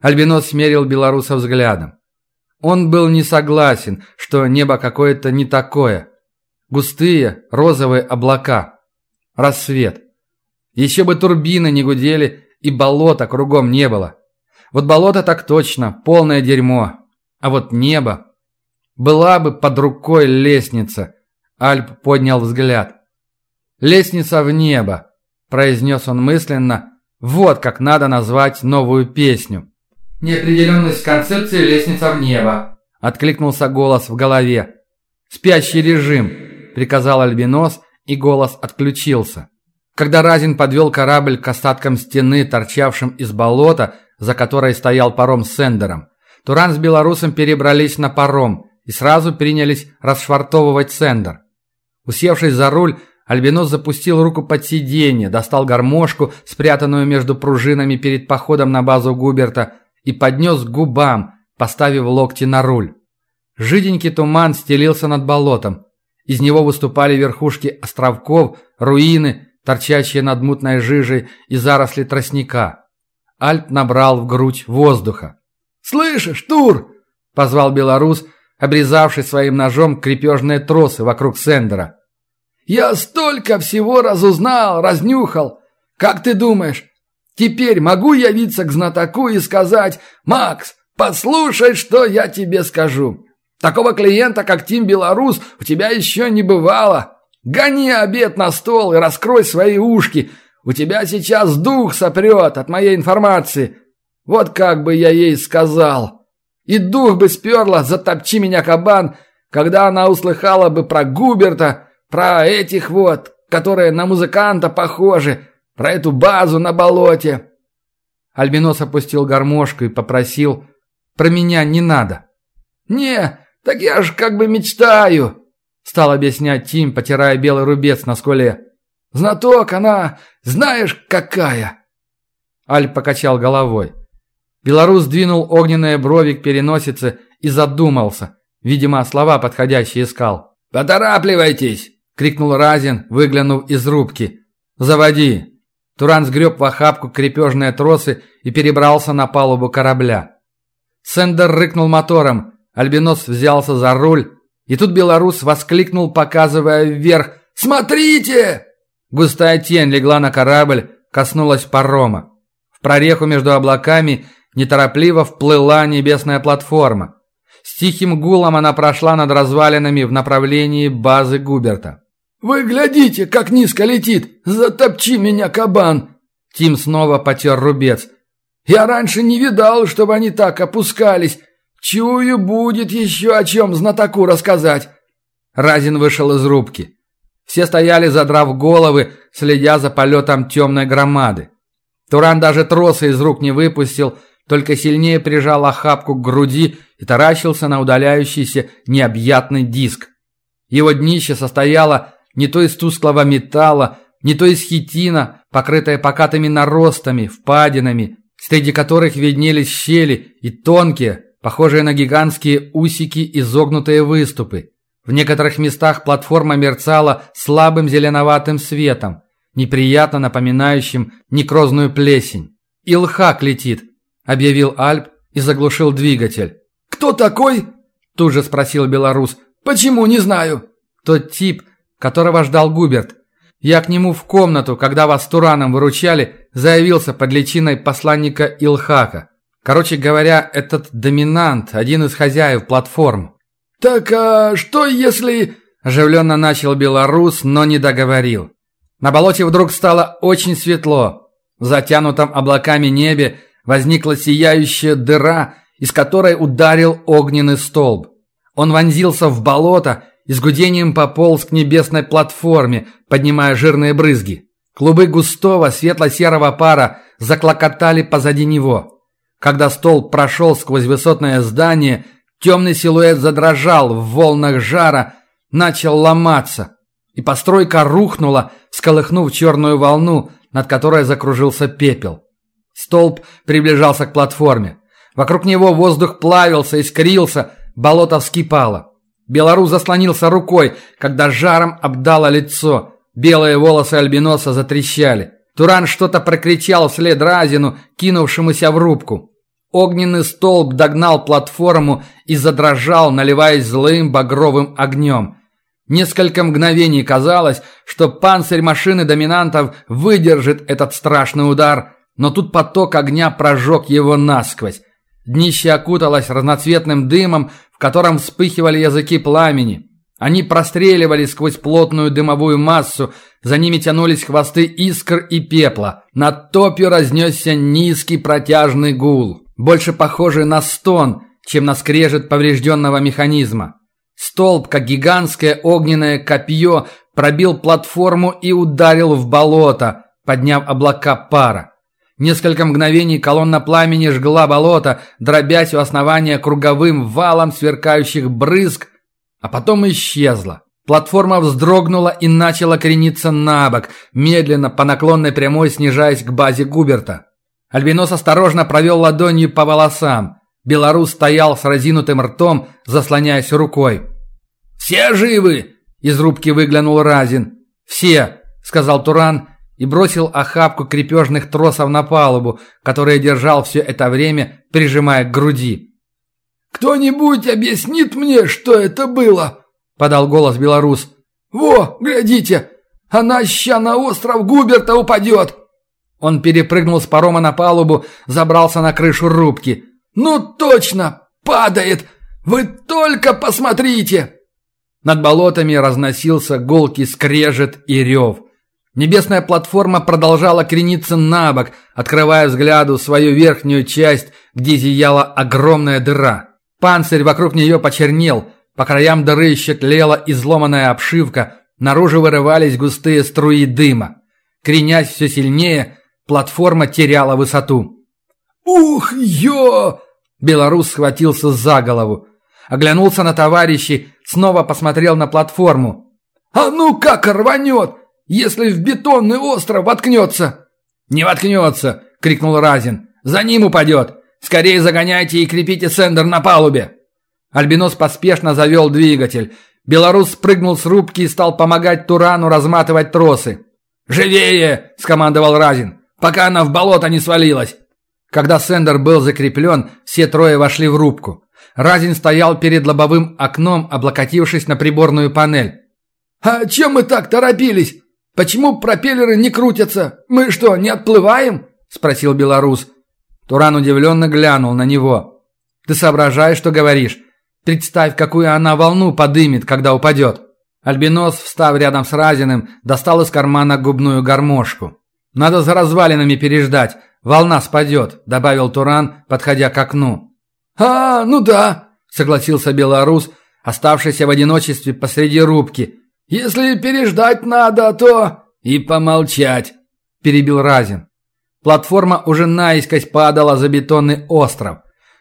Альбинос смерил белоруса взглядом. Он был не согласен, что небо какое-то не такое. Густые розовые облака. Рассвет. Еще бы турбины не гудели и болота кругом не было. Вот болото так точно, полное дерьмо. А вот небо... Была бы под рукой лестница. Альп поднял взгляд. «Лестница в небо», – произнес он мысленно. «Вот как надо назвать новую песню». «Неопределенность концепции «Лестница в небо», – откликнулся голос в голове. «Спящий режим», – приказал Альбинос, и голос отключился. Когда Разин подвел корабль к остаткам стены, торчавшим из болота, за которой стоял паром с Сендером, Туран с белорусом перебрались на паром и сразу принялись расшвартовывать Сендер. Усевшись за руль, Альбинос запустил руку под сиденье, достал гармошку, спрятанную между пружинами перед походом на базу Губерта, и поднес к губам, поставив локти на руль. Жиденький туман стелился над болотом. Из него выступали верхушки островков, руины, торчащие над мутной жижей и заросли тростника. Альп набрал в грудь воздуха. «Слышишь, Тур?» – позвал белорус, обрезавший своим ножом крепежные тросы вокруг Сендера. «Я столько всего разузнал, разнюхал. Как ты думаешь, теперь могу явиться к знатоку и сказать, «Макс, послушай, что я тебе скажу. Такого клиента, как Тим Белорус, у тебя еще не бывало. Гони обед на стол и раскрой свои ушки. У тебя сейчас дух сопрет от моей информации. Вот как бы я ей сказал. И дух бы сперла, затопчи меня, кабан, когда она услыхала бы про Губерта, про этих вот, которые на музыканта похожи, про эту базу на болоте. Альбинос опустил гармошку и попросил «Про меня не надо». «Не, так я ж как бы мечтаю», Стал объяснять Тим, потирая белый рубец на скуле. «Знаток она, знаешь, какая!» Аль покачал головой. Белорус двинул огненные брови к переносице и задумался. Видимо, слова подходящие искал. «Поторапливайтесь!» — крикнул Разин, выглянув из рубки. «Заводи!» Туран сгреб в охапку крепежные тросы и перебрался на палубу корабля. Сендер рыкнул мотором. Альбинос взялся за руль, и тут белорус воскликнул, показывая вверх «Смотрите!» Густая тень легла на корабль, коснулась парома. В прореху между облаками неторопливо вплыла небесная платформа. С тихим гулом она прошла над развалинами в направлении базы Губерта. «Вы глядите, как низко летит! Затопчи меня, кабан!» Тим снова потер рубец. «Я раньше не видал, чтобы они так опускались. Чую, будет еще о чем знатоку рассказать. Разин вышел из рубки. Все стояли, задрав головы, следя за полетом темной громады. Туран даже тросы из рук не выпустил, только сильнее прижал охапку к груди и таращился на удаляющийся необъятный диск. Его днище состояло не то из тусклого металла, не то из хитина, покрытое покатыми наростами, впадинами, среди которых виднелись щели и тонкие, похожие на гигантские усики изогнутые выступы. В некоторых местах платформа мерцала слабым зеленоватым светом, неприятно напоминающим некрозную плесень. «Илхак летит», — объявил Альп и заглушил двигатель. «Кто такой?» — тут же спросил белорус. «Почему, не знаю». «Тот тип, которого ждал Губерт. Я к нему в комнату, когда вас с Тураном выручали, заявился под личиной посланника Илхака. Короче говоря, этот доминант – один из хозяев платформ. «Так а что если...» – оживленно начал белорус, но не договорил. На болоте вдруг стало очень светло. В затянутом облаками небе возникла сияющая дыра, из которой ударил огненный столб. Он вонзился в болото и с гудением пополз к небесной платформе, поднимая жирные брызги. Клубы густого светло-серого пара заклокотали позади него. Когда столб прошел сквозь высотное здание, темный силуэт задрожал в волнах жара, начал ломаться. И постройка рухнула, сколыхнув черную волну, над которой закружился пепел. Столб приближался к платформе. Вокруг него воздух плавился, искрился, болото вскипало. Белорус заслонился рукой, когда жаром обдало лицо. Белые волосы альбиноса затрещали. Туран что-то прокричал вслед Разину, кинувшемуся в рубку. огненный столб догнал платформу и задрожал, наливаясь злым багровым огнем. Несколько мгновений казалось, что панцирь машины доминантов выдержит этот страшный удар, но тут поток огня прожег его насквозь. Днище окуталось разноцветным дымом, в котором вспыхивали языки пламени. Они простреливали сквозь плотную дымовую массу, за ними тянулись хвосты искр и пепла. Над топью разнесся низкий протяжный гул, больше похожий на стон, чем на скрежет поврежденного механизма. Столб, как гигантское огненное копье, пробил платформу и ударил в болото, подняв облака пара. Несколько мгновений колонна пламени жгла болото, дробясь у основания круговым валом сверкающих брызг, а потом исчезла. Платформа вздрогнула и начала крениться на бок, медленно по наклонной прямой снижаясь к базе Губерта. Альбинос осторожно провел ладонью по волосам. Белорус стоял с разинутым ртом, заслоняясь рукой. «Все живы?» – из рубки выглянул Разин. «Все», – сказал Туран и бросил охапку крепежных тросов на палубу, которые держал все это время, прижимая к груди. «Кто-нибудь объяснит мне, что это было?» – подал голос белорус. «Во, глядите, она ща на остров Губерта упадет!» Он перепрыгнул с парома на палубу, забрался на крышу рубки. «Ну точно, падает! Вы только посмотрите!» Над болотами разносился голкий скрежет и рев. Небесная платформа продолжала крениться на бок, открывая взгляду свою верхнюю часть, где зияла огромная дыра. Панцирь вокруг нее почернел, по краям дыры еще изломанная обшивка, наружу вырывались густые струи дыма. Кренясь все сильнее, платформа теряла высоту. «Ух, ё!» Белорус схватился за голову. Оглянулся на товарищей, снова посмотрел на платформу. «А ну как рванет, если в бетонный остров воткнется!» «Не воткнется!» — крикнул Разин. «За ним упадет! Скорее загоняйте и крепите сендер на палубе!» Альбинос поспешно завел двигатель. Белорус спрыгнул с рубки и стал помогать Турану разматывать тросы. «Живее!» – скомандовал Разин. «Пока она в болото не свалилась!» Когда сендер был закреплен, все трое вошли в рубку. Разин стоял перед лобовым окном, облокотившись на приборную панель. «А чем мы так торопились? Почему пропеллеры не крутятся? Мы что, не отплываем?» – спросил белорус. Туран удивленно глянул на него. «Ты соображаешь, что говоришь? Представь, какую она волну подымет, когда упадет. Альбинос, встав рядом с Разиным, достал из кармана губную гармошку. «Надо за развалинами переждать. Волна спадет», — добавил Туран, подходя к окну. «А, ну да», — согласился белорус, оставшийся в одиночестве посреди рубки. «Если переждать надо, то...» «И помолчать», — перебил Разин. Платформа уже наискось падала за бетонный остров.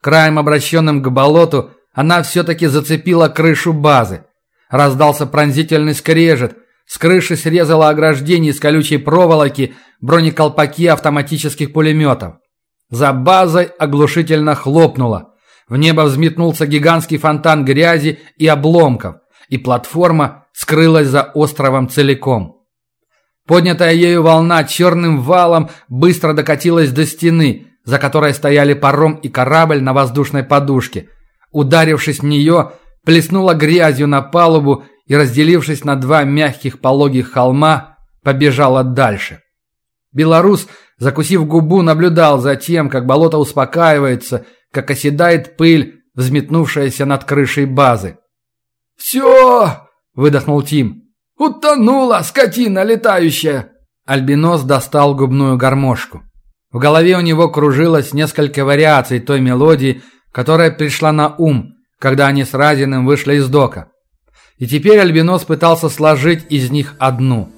Краем, обращенным к болоту, она все-таки зацепила крышу базы. Раздался пронзительный скрежет. С крыши срезало ограждение из колючей проволоки, бронеколпаки автоматических пулеметов. За базой оглушительно хлопнуло. В небо взметнулся гигантский фонтан грязи и обломков, и платформа скрылась за островом целиком. Поднятая ею волна черным валом быстро докатилась до стены, за которой стояли паром и корабль на воздушной подушке – ударившись в нее, плеснула грязью на палубу и, разделившись на два мягких пологих холма, побежала дальше. Белорус, закусив губу, наблюдал за тем, как болото успокаивается, как оседает пыль, взметнувшаяся над крышей базы. «Все!» – выдохнул Тим. «Утонула, скотина летающая!» Альбинос достал губную гармошку. В голове у него кружилось несколько вариаций той мелодии, которая пришла на ум, когда они с Разиным вышли из дока. И теперь Альбинос пытался сложить из них одну.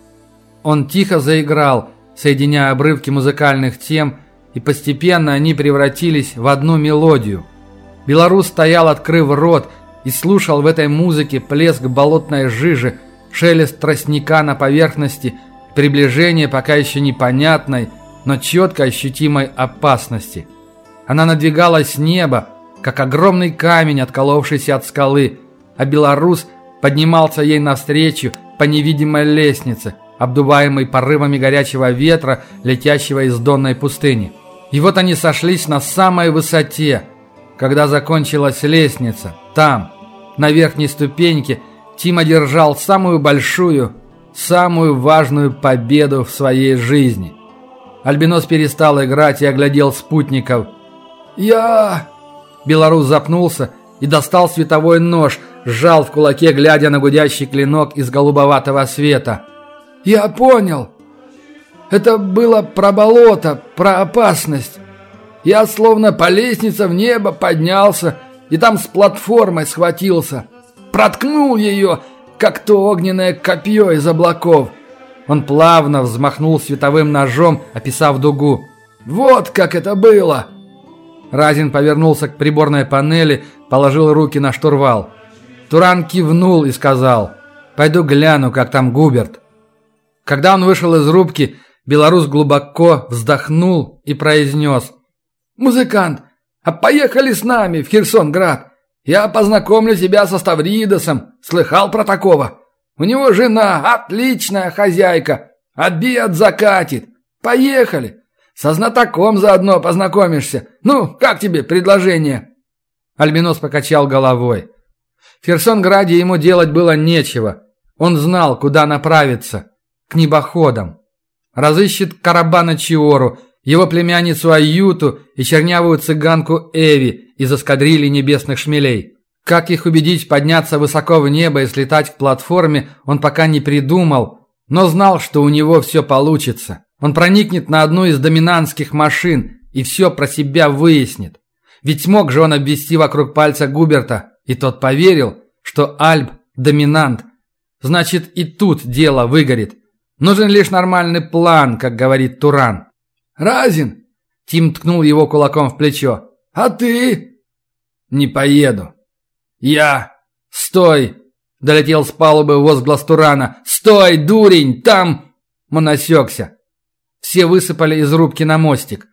Он тихо заиграл, соединяя обрывки музыкальных тем, и постепенно они превратились в одну мелодию. Белорус стоял, открыв рот, и слушал в этой музыке плеск болотной жижи, шелест тростника на поверхности, приближение пока еще непонятной, но четко ощутимой опасности. Она надвигалась с неба, как огромный камень, отколовшийся от скалы, а белорус поднимался ей навстречу по невидимой лестнице, обдуваемой порывами горячего ветра, летящего из донной пустыни. И вот они сошлись на самой высоте, когда закончилась лестница. Там, на верхней ступеньке, Тим одержал самую большую, самую важную победу в своей жизни. Альбинос перестал играть и оглядел спутников. «Я...» Белорус запнулся и достал световой нож, сжал в кулаке, глядя на гудящий клинок из голубоватого света. «Я понял. Это было про болото, про опасность. Я словно по лестнице в небо поднялся и там с платформой схватился. Проткнул ее, как то огненное копье из облаков». Он плавно взмахнул световым ножом, описав дугу. «Вот как это было!» Разин повернулся к приборной панели, положил руки на штурвал. Туран кивнул и сказал, «Пойду гляну, как там Губерт». Когда он вышел из рубки, белорус глубоко вздохнул и произнес, «Музыкант, а поехали с нами в Херсонград. Я познакомлю тебя со Ставридосом. Слыхал про такого? У него жена отличная хозяйка. Обед закатит. Поехали. Со знатоком заодно познакомишься. Ну, как тебе предложение?» Альбинос покачал головой. В Херсонграде ему делать было нечего. Он знал, куда направиться. К небоходам. Разыщет Карабана Чиору, его племянницу Аюту и чернявую цыганку Эви из эскадрильи небесных шмелей. Как их убедить подняться высоко в небо и слетать к платформе, он пока не придумал, но знал, что у него все получится. Он проникнет на одну из доминантских машин и все про себя выяснит. Ведь смог же он обвести вокруг пальца Губерта, и тот поверил, что Альб – доминант. Значит, и тут дело выгорит. Нужен лишь нормальный план, как говорит Туран. «Разин!» – Тим ткнул его кулаком в плечо. «А ты?» «Не поеду». «Я!» «Стой!» – долетел с палубы возглас Турана. «Стой, дурень! Там...» Он осекся. Все высыпали из рубки на мостик.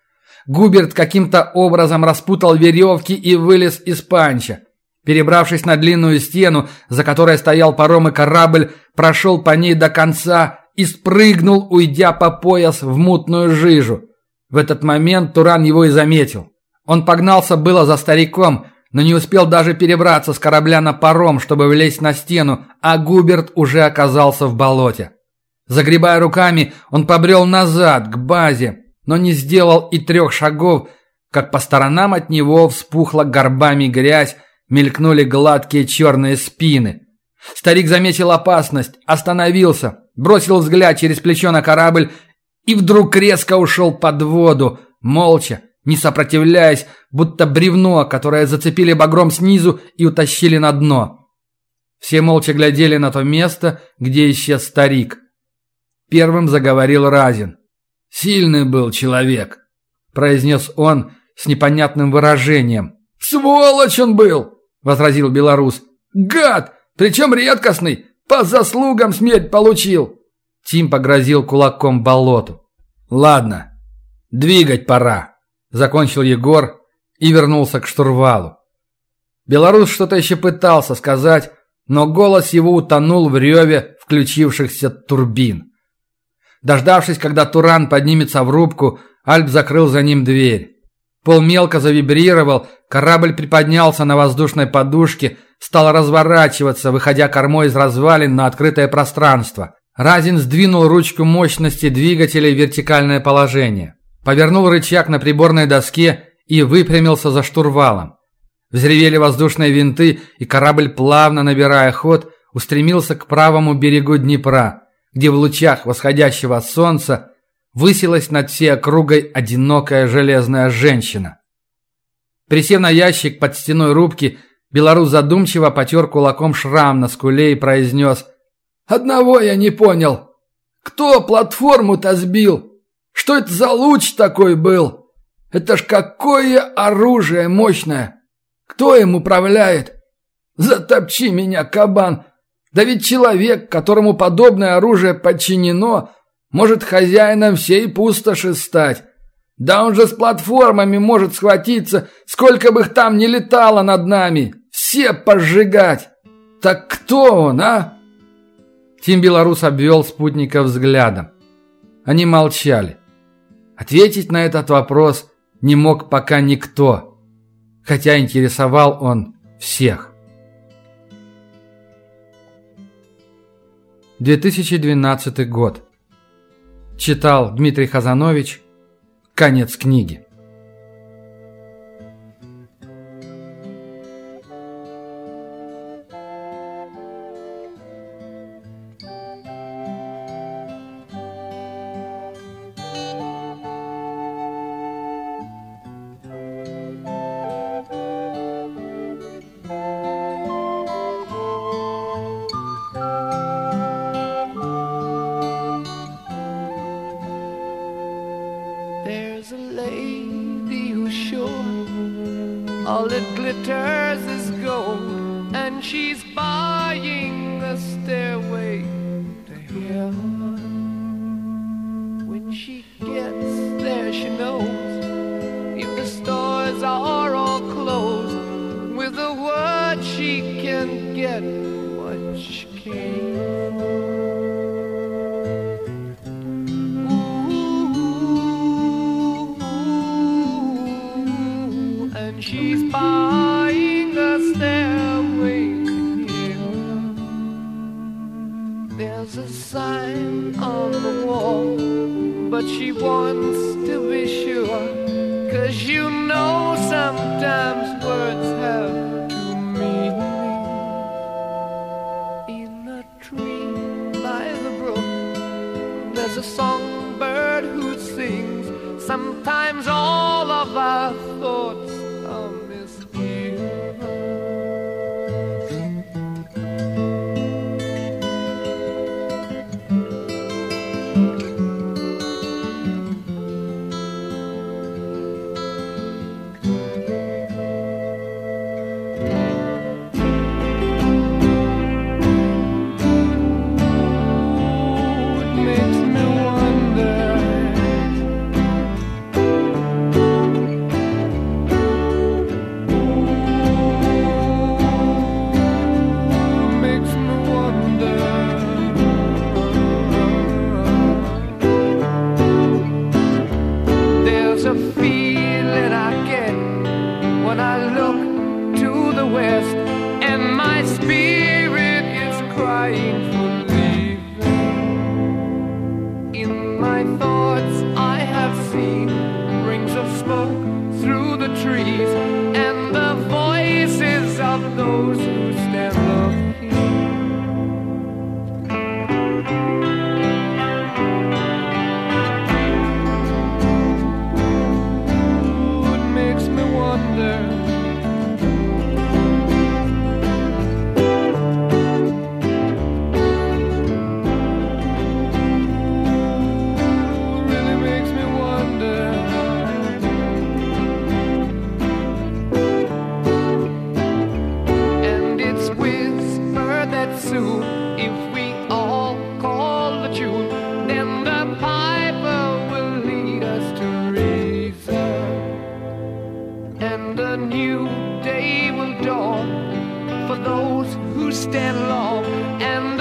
Губерт каким-то образом распутал веревки и вылез из панча. Перебравшись на длинную стену, за которой стоял паром и корабль, прошел по ней до конца и спрыгнул, уйдя по пояс в мутную жижу. В этот момент Туран его и заметил. Он погнался было за стариком, но не успел даже перебраться с корабля на паром, чтобы влезть на стену, а Губерт уже оказался в болоте. Загребая руками, он побрел назад, к базе, но не сделал и трех шагов, как по сторонам от него вспухла горбами грязь, мелькнули гладкие черные спины. Старик заметил опасность, остановился, бросил взгляд через плечо на корабль и вдруг резко ушел под воду, молча, не сопротивляясь, будто бревно, которое зацепили багром снизу и утащили на дно. Все молча глядели на то место, где исчез старик – Первым заговорил Разин. «Сильный был человек», – произнес он с непонятным выражением. «Сволочь он был!» – возразил белорус. «Гад! Причем редкостный! По заслугам смерть получил!» Тим погрозил кулаком болоту. «Ладно, двигать пора», – закончил Егор и вернулся к штурвалу. Белорус что-то еще пытался сказать, но голос его утонул в реве включившихся турбин. Дождавшись, когда Туран поднимется в рубку, Альп закрыл за ним дверь. Пол мелко завибрировал, корабль приподнялся на воздушной подушке, стал разворачиваться, выходя кормой из развалин на открытое пространство. Разин сдвинул ручку мощности двигателя в вертикальное положение. Повернул рычаг на приборной доске и выпрямился за штурвалом. Взревели воздушные винты, и корабль, плавно набирая ход, устремился к правому берегу Днепра – где в лучах восходящего солнца высилась над всей округой одинокая железная женщина. Присев на ящик под стеной рубки, белорус задумчиво потер кулаком шрам на скуле и произнес «Одного я не понял. Кто платформу-то сбил? Что это за луч такой был? Это ж какое оружие мощное! Кто им управляет? Затопчи меня, кабан, да ведь человек, которому подобное оружие подчинено, может хозяином всей пустоши стать. Да он же с платформами может схватиться, сколько бы их там ни летало над нами. Все пожигать. Так кто он, а? Тим Белорус обвел спутника взглядом. Они молчали. Ответить на этот вопрос не мог пока никто, хотя интересовал он всех. 2012 год. Читал Дмитрий Хазанович. Конец книги. She knows if the stores are all closed, with a word she can get what she. And she's buying a stairway here. There's a sign on the wall, but she wants a songbird who sings. Sometimes all of our thoughts and a new day will dawn for those who stand long and